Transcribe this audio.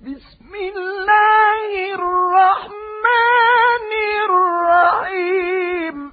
بسم الله الرحمن الرحيم